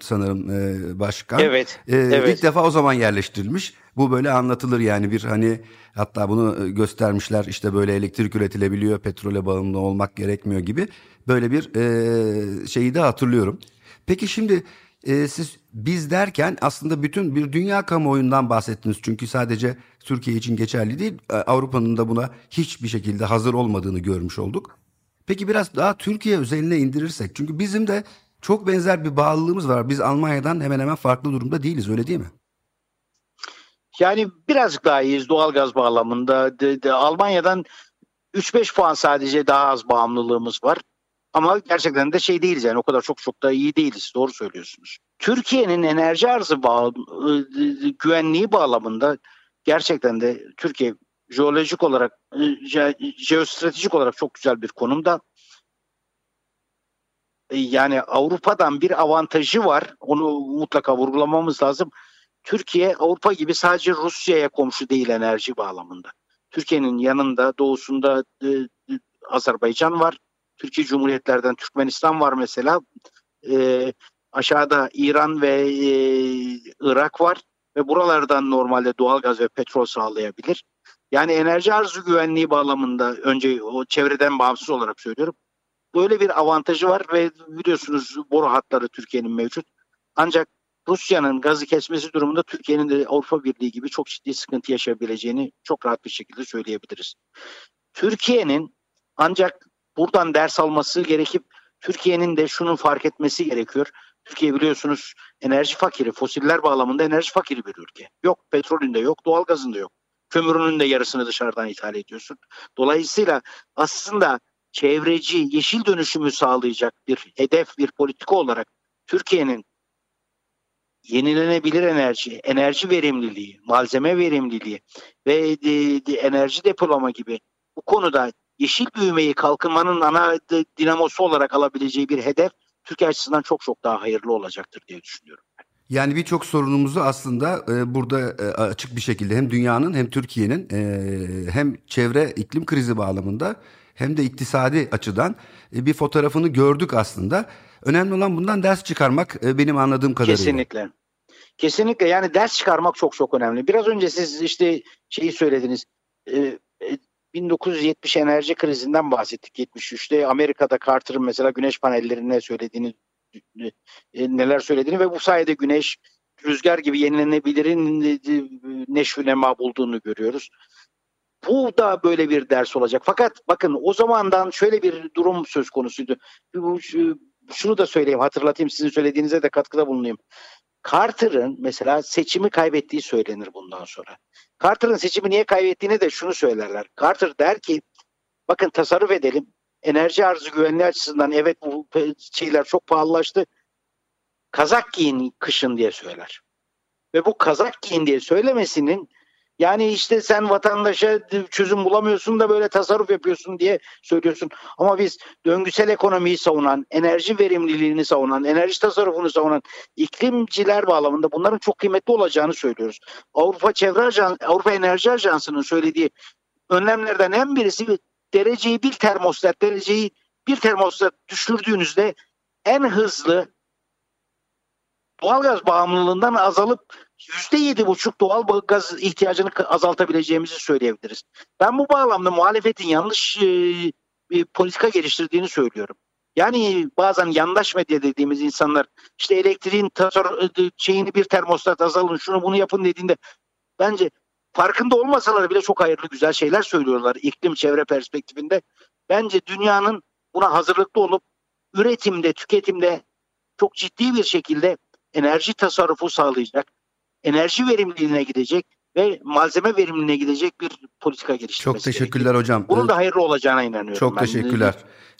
sanırım e, başkan. Evet, e, evet. İlk defa o zaman yerleştirilmiş. Bu böyle anlatılır yani bir hani hatta bunu e, göstermişler işte böyle elektrik üretilebiliyor petrole bağımlı olmak gerekmiyor gibi böyle bir e, şeyi de hatırlıyorum. Peki şimdi e, siz biz derken aslında bütün bir dünya kamuoyundan bahsettiniz. Çünkü sadece Türkiye için geçerli değil e, Avrupa'nın da buna hiçbir şekilde hazır olmadığını görmüş olduk. Peki biraz daha Türkiye özeline indirirsek çünkü bizim de çok benzer bir bağlılığımız var. Biz Almanya'dan hemen hemen farklı durumda değiliz öyle değil mi? Yani birazcık daha iyiyiz doğalgaz bağlamında. De, de, Almanya'dan 3-5 puan sadece daha az bağımlılığımız var. Ama gerçekten de şey değiliz yani o kadar çok çok da iyi değiliz. Doğru söylüyorsunuz. Türkiye'nin enerji arzı bağ, güvenliği bağlamında gerçekten de Türkiye jeolojik olarak, je, jeostratejik olarak çok güzel bir konumda. Yani Avrupa'dan bir avantajı var. Onu mutlaka vurgulamamız lazım. Türkiye Avrupa gibi sadece Rusya'ya komşu değil enerji bağlamında. Türkiye'nin yanında doğusunda e, e, Azerbaycan var. Türkiye Cumhuriyetlerden Türkmenistan var mesela. E, aşağıda İran ve e, Irak var ve buralardan normalde doğal gaz ve petrol sağlayabilir. Yani enerji arzu güvenliği bağlamında önce o çevreden bağımsız olarak söylüyorum. Böyle bir avantajı var ve biliyorsunuz boru hatları Türkiye'nin mevcut. Ancak Rusya'nın gazı kesmesi durumunda Türkiye'nin de Avrupa Birliği gibi çok ciddi sıkıntı yaşayabileceğini çok rahat bir şekilde söyleyebiliriz. Türkiye'nin ancak buradan ders alması gerekip Türkiye'nin de şunun fark etmesi gerekiyor. Türkiye biliyorsunuz enerji fakiri, fosiller bağlamında enerji fakiri bir ülke. Yok petrolünde yok, doğalgazında yok. Kömürünün de yarısını dışarıdan ithal ediyorsun. Dolayısıyla aslında çevreci, yeşil dönüşümü sağlayacak bir hedef, bir politika olarak Türkiye'nin yenilenebilir enerji, enerji verimliliği, malzeme verimliliği ve de, de, enerji depolama gibi bu konuda yeşil büyümeyi kalkınmanın ana dinamosu olarak alabileceği bir hedef Türkiye açısından çok çok daha hayırlı olacaktır diye düşünüyorum. Yani birçok sorunumuzu aslında e, burada e, açık bir şekilde hem dünyanın hem Türkiye'nin e, hem çevre iklim krizi bağlamında hem de iktisadi açıdan e, bir fotoğrafını gördük aslında. Önemli olan bundan ders çıkarmak e, benim anladığım kadarıyla. Kesinlikle. Kesinlikle yani ders çıkarmak çok çok önemli. Biraz önce siz işte şeyi söylediniz. E, 1970 enerji krizinden bahsettik 73'te. Amerika'da Carter'ın mesela güneş panellerine söylediğini neler söylediğini ve bu sayede güneş rüzgar gibi yenilenebilirin neşvi nema bulduğunu görüyoruz. Bu da böyle bir ders olacak. Fakat bakın o zamandan şöyle bir durum söz konusuydu. Şunu da söyleyeyim, hatırlatayım sizin söylediğinize de katkıda bulunayım. Carter'ın mesela seçimi kaybettiği söylenir bundan sonra. Carter'ın seçimi niye kaybettiğini de şunu söylerler. Carter der ki bakın tasarruf edelim. Enerji arzı güvenliği açısından evet bu şeyler çok pahalılaştı. Kazak giyin kışın diye söyler. Ve bu kazak giyin diye söylemesinin yani işte sen vatandaşa çözüm bulamıyorsun da böyle tasarruf yapıyorsun diye söylüyorsun. Ama biz döngüsel ekonomiyi savunan, enerji verimliliğini savunan, enerji tasarrufunu savunan iklimciler bağlamında bunların çok kıymetli olacağını söylüyoruz. Avrupa Çevre Ajansı, Avrupa Enerji Ajansı'nın söylediği önlemlerden en birisi dereceyi bir termostat, dereceyi bir termostat düşürdüğünüzde en hızlı doğalgaz bağımlılığından azalıp yüzde yedi buçuk doğal gaz ihtiyacını azaltabileceğimizi söyleyebiliriz. Ben bu bağlamda muhalefetin yanlış e, bir politika geliştirdiğini söylüyorum. Yani bazen yandaş medya dediğimiz insanlar işte elektriğin tasar e, şeyini bir termostat azalın şunu bunu yapın dediğinde bence farkında olmasalar bile çok hayırlı güzel şeyler söylüyorlar iklim çevre perspektifinde. Bence dünyanın buna hazırlıklı olup üretimde, tüketimde çok ciddi bir şekilde enerji tasarrufu sağlayacak, enerji verimliliğine gidecek ve malzeme verimliliğine gidecek bir politika geliştirmesi Çok teşekkürler gerekiyor. hocam. Bunun da hayırlı olacağına inanıyorum. Çok ben. teşekkürler.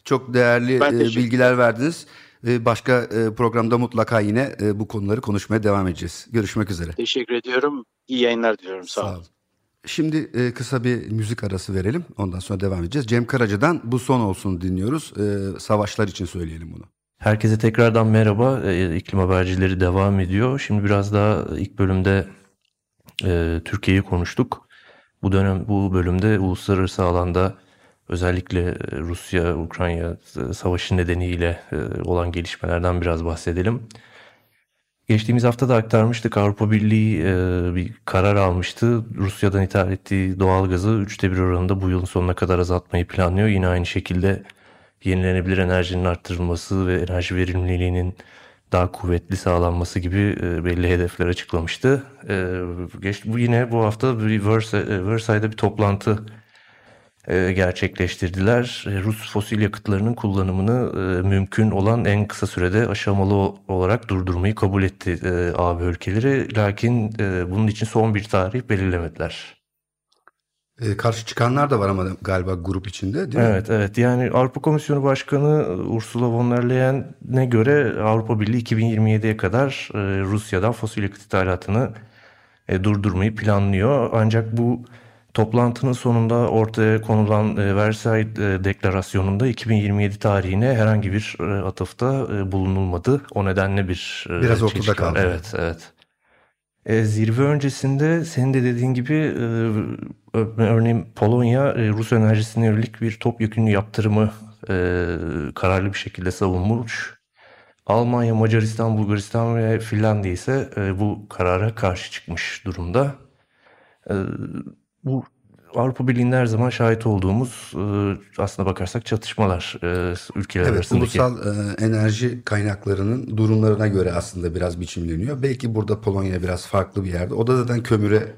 Çok değerli Ben e, teşekkür bilgiler verdiniz. Başka e, programda mutlaka yine e, bu konuları konuşmaya devam edeceğiz. Görüşmek üzere. Teşekkür ediyorum. İyi yayınlar diliyorum. Sağ, olun. Şimdi kısa bir müzik arası verelim. Ondan sonra devam edeceğiz. Cem Karaca'dan Bu Son Olsun dinliyoruz. Savaşlar için söyleyelim bunu. Herkese tekrardan merhaba. E, İklim habercileri devam ediyor. Şimdi biraz daha ilk bölümde e, Türkiye'yi konuştuk. Bu dönem bu bölümde uluslararası alanda özellikle Rusya-Ukrayna savaşı nedeniyle e, olan gelişmelerden biraz bahsedelim. Geçtiğimiz hafta da aktarmıştık Avrupa Birliği e, bir karar almıştı. Rusya'dan ithal ettiği doğalgazı üçte bir oranında bu yılın sonuna kadar azaltmayı planlıyor. Yine aynı şekilde yenilenebilir enerjinin arttırılması ve enerji verimliliğinin daha kuvvetli sağlanması gibi e, belli hedefler açıklamıştı. E, bu yine bu hafta bir Versailles'de bir toplantı e, gerçekleştirdiler. E, Rus fosil yakıtlarının kullanımını e, mümkün olan en kısa sürede aşamalı olarak durdurmayı kabul etti e, AB ülkeleri. Lakin e, bunun için son bir tarih belirlemediler. E, karşı çıkanlar da var ama galiba grup içinde değil mi? Evet evet yani Avrupa Komisyonu Başkanı Ursula von der Leyen'e göre Avrupa Birliği 2027'ye kadar e, Rusya'dan fosil yakıt ithalatını e, durdurmayı planlıyor. Ancak bu toplantının sonunda ortaya konulan e, Versailles e, Deklarasyonu'nda 2027 tarihine herhangi bir e, atıfta e, bulunulmadı. O nedenle bir e, Biraz ortada kaldı. Evet evet. E, zirve öncesinde senin de dediğin gibi e, örneğin Polonya e, Rus enerjisine yönelik bir topyekun yaptırımı e, kararlı bir şekilde savunmuş. Almanya, Macaristan, Bulgaristan ve Finlandiya ise e, bu karara karşı çıkmış durumda. E, bu Avrupa Birliği'nde her zaman şahit olduğumuz e, aslına bakarsak çatışmalar e, ülkeler Evet, arasındaki. ulusal e, enerji kaynaklarının durumlarına göre aslında biraz biçimleniyor. Belki burada Polonya biraz farklı bir yerde. O da zaten kömüre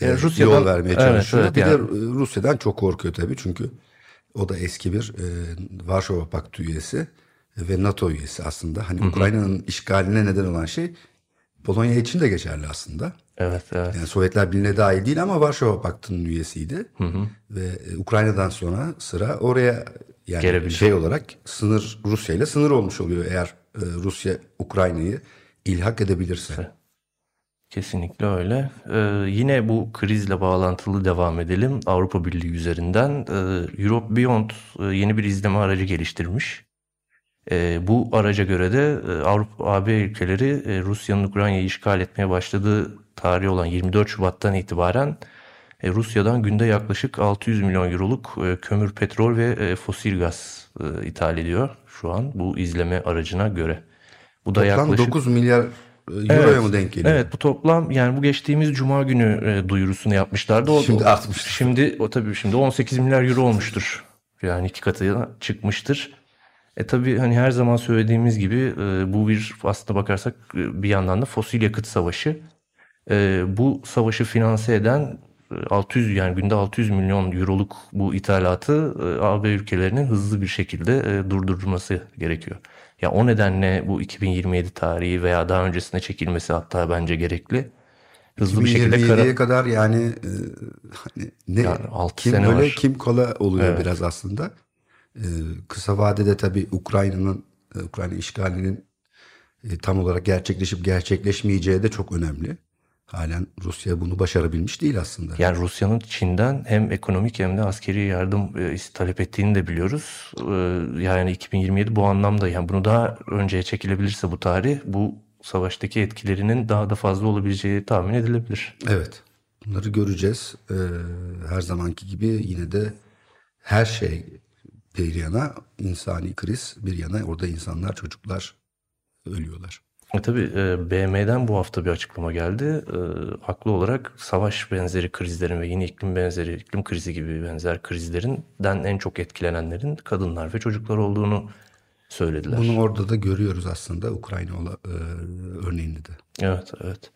e, Rusya'dan- yol vermeye Evet, çalışıyor. evet, bir de yani. e, Rusya'dan çok korkuyor tabii çünkü o da eski bir e, Varşova Paktı üyesi ve NATO üyesi aslında. Hani Ukrayna'nın işgaline neden olan şey Polonya için de geçerli aslında. Evet, evet. Yani Sovyetler Birliği'ne dahil değil ama Varşova Paktı'nın üyesiydi. Ve e, Ukrayna'dan sonra sıra oraya yani Gelebilir. şey olarak sınır Rusya ile sınır olmuş oluyor eğer e, Rusya Ukrayna'yı ilhak edebilirse. Kesinlikle öyle. Ee, yine bu krizle bağlantılı devam edelim. Avrupa Birliği üzerinden e, Europe Beyond e, yeni bir izleme aracı geliştirmiş. E, bu araca göre de e, Avrupa AB ülkeleri e, Rusya'nın Ukrayna'yı işgal etmeye başladığı tarih olan 24 Şubat'tan itibaren e, Rusya'dan günde yaklaşık 600 milyon euroluk e, kömür, petrol ve e, fosil gaz e, ithal ediyor şu an bu izleme aracına göre. Bu da Toplam yaklaşık 9 milyar euroya mı denk geliyor? Evet bu toplam yani bu geçtiğimiz cuma günü e, duyurusunu yapmışlardı. O, Şimdi artmıştır. Şimdi o tabii şimdi 18 milyar euro olmuştur. Yani iki katına çıkmıştır. E tabii hani her zaman söylediğimiz gibi e, bu bir aslında bakarsak bir yandan da fosil yakıt savaşı. E, bu savaşı finanse eden e, 600 yani günde 600 milyon euroluk bu ithalatı e, AB ülkelerinin hızlı bir şekilde e, durdurulması gerekiyor. Ya o nedenle bu 2027 tarihi veya daha öncesine çekilmesi hatta bence gerekli. Hızlı bir şekilde 2027'ye kara, kadar yani e, hani ne Yani kim sene öyle var. kim kola oluyor Evet. biraz aslında. E, kısa vadede tabii Ukrayna'nın e, Ukrayna işgalinin e, tam olarak gerçekleşip gerçekleşmeyeceği de çok önemli. Halen Rusya bunu başarabilmiş değil aslında. Yani Rusya'nın Çin'den hem ekonomik hem de askeri yardım e, talep ettiğini de biliyoruz. E, Yani 2027 bu anlamda yani bunu daha önceye çekilebilirse bu tarih bu savaştaki etkilerinin daha da fazla olabileceği tahmin edilebilir. Evet. Bunları göreceğiz. Ee, her zamanki gibi yine de her şey bir yana insani kriz bir yana orada insanlar çocuklar ölüyorlar. E tabii e, BM'den bu hafta bir açıklama geldi. E, haklı olarak savaş benzeri krizlerin ve yeni iklim benzeri iklim krizi gibi benzer krizlerinden en çok etkilenenlerin kadınlar ve çocuklar olduğunu söylediler. Bunu orada da görüyoruz aslında Ukrayna e, örneğinde de. Evet, evet.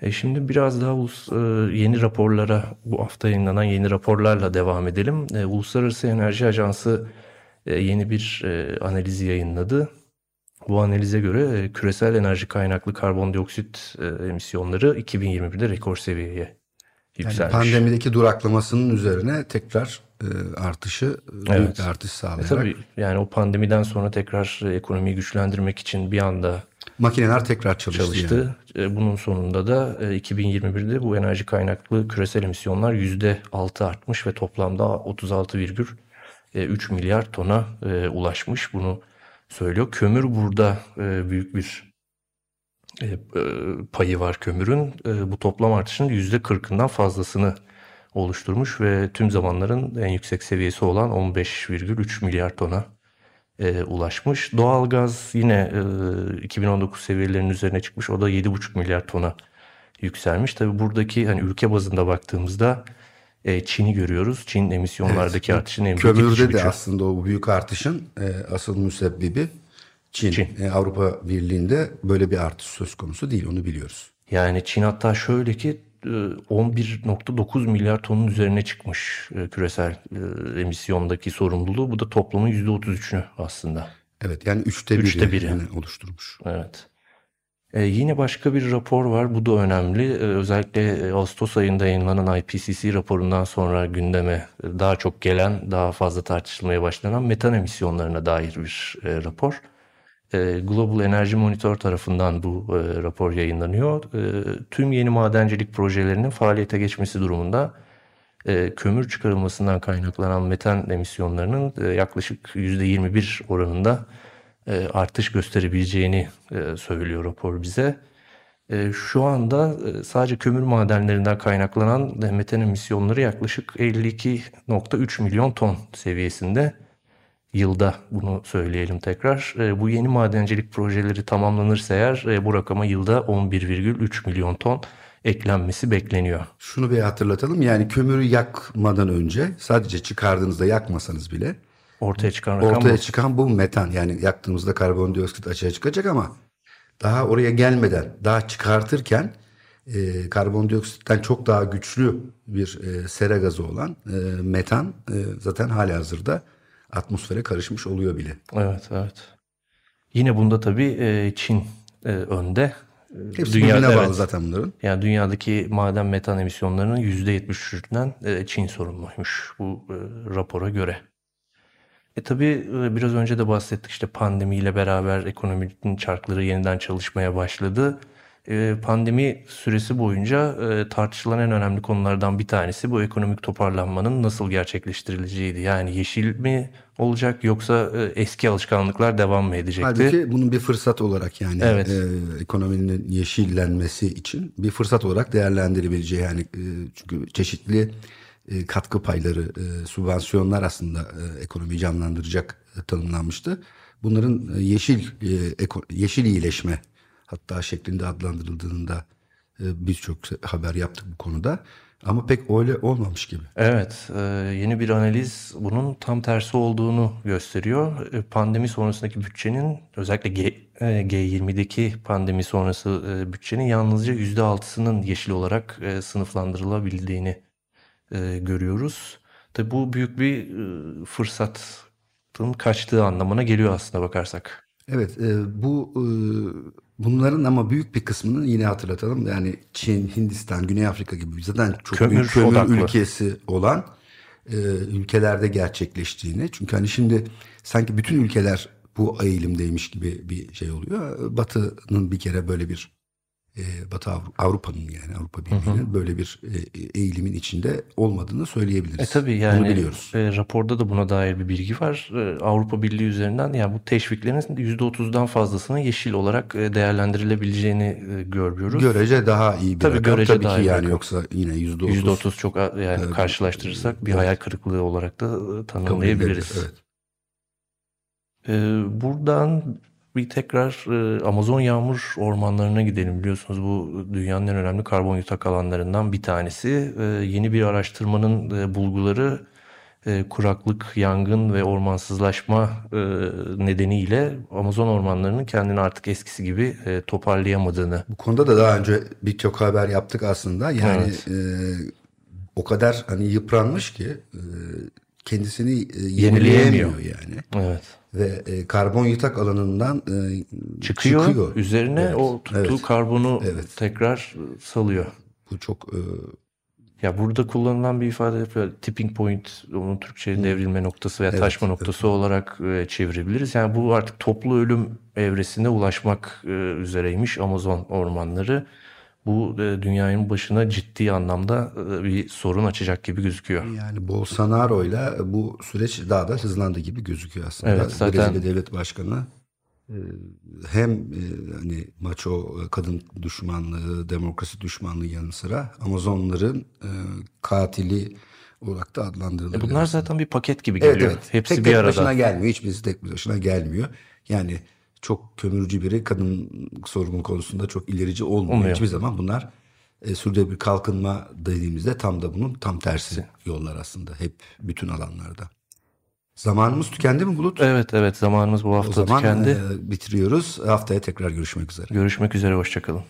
E şimdi biraz daha ulus, e, yeni raporlara, bu hafta yayınlanan yeni raporlarla devam edelim. E, Uluslararası Enerji Ajansı e, yeni bir e, analizi yayınladı. Bu analize göre e, küresel enerji kaynaklı karbondioksit e, emisyonları 2021'de rekor seviyeye Yani yükselmiş. pandemideki duraklamasının üzerine tekrar e, artışı e, büyük Evet. bir artış E sağlayarak tabii yani o pandemiden sonra tekrar e, ekonomiyi güçlendirmek için bir anda makineler tekrar çalıştı. yani. çalıştı. E, Bunun sonunda da e, 2021'de bu enerji kaynaklı küresel emisyonlar %6 artmış ve toplamda 36,3 milyar tona e, ulaşmış. Bunu söylüyor. Kömür burada e, büyük bir e, e, payı var kömürün. E, Bu toplam artışın %40'ından fazlasını oluşturmuş ve tüm zamanların en yüksek seviyesi olan 15,3 milyar tona e, ulaşmış. Doğalgaz yine e, 2019 seviyelerinin üzerine çıkmış. O da 7,5 milyar tona yükselmiş. Tabi buradaki hani ülke bazında baktığımızda e, Çin'i görüyoruz. Çin emisyonlardaki Evet, artışın en büyük Kömürde de aslında o büyük artışın e, asıl müsebbibi Çin. Çin. E, Avrupa Birliği'nde böyle bir artış söz konusu değil onu biliyoruz. Yani Çin hatta şöyle ki e, 11.9 milyar tonun üzerine çıkmış e, küresel e, emisyondaki sorumluluğu. Bu da toplamın %33'ünü aslında. Evet yani üçte biri, Üçte biri. yani oluşturmuş. Evet. Ee, yine başka bir rapor var. Bu da önemli. Ee, özellikle e, Ağustos ayında yayınlanan IPCC raporundan sonra gündeme e, daha çok gelen, daha fazla tartışılmaya başlanan metan emisyonlarına dair bir e, rapor. E, Global Energy Monitor tarafından bu e, rapor yayınlanıyor. E, tüm yeni madencilik projelerinin faaliyete geçmesi durumunda e, kömür çıkarılmasından kaynaklanan metan emisyonlarının e, yaklaşık %21 oranında e, artış gösterebileceğini e, söylüyor rapor bize. E, Şu anda e, sadece kömür madenlerinden kaynaklanan metan emisyonları yaklaşık 52.3 milyon ton seviyesinde. yılda bunu söyleyelim tekrar. Bu yeni madencilik projeleri tamamlanırsa eğer bu rakama yılda 11,3 milyon ton eklenmesi bekleniyor. Şunu bir hatırlatalım yani kömürü yakmadan önce sadece çıkardığınızda yakmasanız bile Ortaya çıkan rakam ortaya bu. çıkan bu metan yani yaktığımızda karbondioksit açığa çıkacak ama daha oraya gelmeden daha çıkartırken e, karbondioksitten çok daha güçlü bir e, sera gazı olan e, metan e, zaten hali hazırda atmosfere karışmış oluyor bile. Evet, evet. Yine bunda tabii e, Çin e, önde. E, Hepsi dünya- birbirine bağlı evet. zaten bunların. Yani dünyadaki maden metan emisyonlarının %73'ünden e, Çin sorumluymuş bu e, rapora göre. E tabii e, biraz önce de bahsettik işte pandemiyle beraber ekonominin çarkları yeniden çalışmaya başladı. E, Pandemi süresi boyunca e, tartışılan en önemli konulardan bir tanesi bu ekonomik toparlanmanın nasıl gerçekleştirileceğiydi. Yani yeşil mi olacak yoksa e, eski alışkanlıklar devam mı edecekti? Halbuki bunun bir fırsat olarak yani Evet. e, ekonominin yeşillenmesi için bir fırsat olarak değerlendirebileceği yani e, çünkü çeşitli e, katkı payları, e, sübvansiyonlar aslında e, ekonomiyi canlandıracak e, tanımlanmıştı. Bunların e, yeşil e, eko- yeşil iyileşme hatta şeklinde adlandırıldığında e, birçok haber yaptık bu konuda. Ama pek öyle olmamış gibi. Evet, e, yeni bir analiz bunun tam tersi olduğunu gösteriyor. E, Pandemi sonrasındaki bütçenin özellikle G, e, G20'deki pandemi sonrası bütçenin yalnızca %6'sının yeşil olarak sınıflandırılabildiğini e, görüyoruz. Tabii bu büyük bir e, fırsatın kaçtığı anlamına geliyor aslında bakarsak. Evet, e, bu e, bunların ama büyük bir kısmını yine hatırlatalım. Yani Çin, Hindistan, Güney Afrika gibi zaten çok Kömür büyük kömür odaklı. ülkesi olan e, ülkelerde gerçekleştiğini. Çünkü hani şimdi sanki bütün ülkeler bu eğilimdeymiş gibi bir şey oluyor. Batı'nın bir kere böyle bir e, Batı Avru- Avrupa'nın yani Avrupa Birliği'nin böyle bir e, eğilimin içinde olmadığını söyleyebiliriz. E tabii yani Bunu biliyoruz. e, raporda da buna dair bir bilgi var. E, Avrupa Birliği üzerinden yani bu teşviklerin %30'dan fazlasının yeşil olarak e, değerlendirilebileceğini e, görüyoruz. Görece daha iyi bir Tabii rakam. görece Tabii daha ki iyi yani rakam. yoksa yine yüzde otuz. %30 çok yani Evet. karşılaştırırsak bir Evet. hayal kırıklığı olarak da e, tanımlayabiliriz. Evet. Buradan bir tekrar e, Amazon yağmur ormanlarına gidelim. Biliyorsunuz bu dünyanın en önemli karbon yutak alanlarından bir tanesi. Ee, yeni bir araştırmanın e, bulguları e, kuraklık, yangın ve ormansızlaşma e, nedeniyle Amazon ormanlarının kendini artık eskisi gibi e, toparlayamadığını Bu konuda da daha önce birçok haber yaptık aslında. Yani Evet. e, o kadar hani yıpranmış ki e, kendisini e, Yenileyemiyor. yani. evet. Ve e, karbon yutak alanından e, çıkıyor, çıkıyor. üzerine Evet, o tuttuğu evet. karbonu Evet. tekrar salıyor. Bu çok e, Ya burada kullanılan bir ifade yapıyor. Tipping point, onun Türkçe devrilme noktası veya Evet, taşma noktası olarak e, çevirebiliriz. Yani bu artık toplu ölüm evresine ulaşmak e, üzereymiş Amazon ormanları. Bu e, dünyanın başına ciddi anlamda e, bir sorun açacak gibi gözüküyor. yani Bolsonaro'yla bu süreç daha da hızlandı gibi gözüküyor aslında. Evet, zaten- Brezilya devlet başkanı e, hem e, hani maço e, kadın düşmanlığı, demokrasi düşmanlığı yanı sıra Amazonların e, katili olarak da E adlandırılıyor. bunlar zaten bir paket gibi Evet geliyor. evet. Hepsi tek bir tek arada. başına gelmiyor. Hiçbirisi tek başına gelmiyor. Yani çok kömürcü biri kadın sorunu konusunda çok ilerici olmuyor. Olmuyor. Hiçbir zaman bunlar e, sürdürülebilir kalkınma dediğimizde tam da bunun tam tersi yollar aslında. Hep bütün alanlarda. Zamanımız tükendi mi Bulut? Evet evet zamanımız bu o hafta zaman tükendi. e, bitiriyoruz. Haftaya tekrar görüşmek üzere. Görüşmek üzere hoşçakalın.